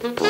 Bye.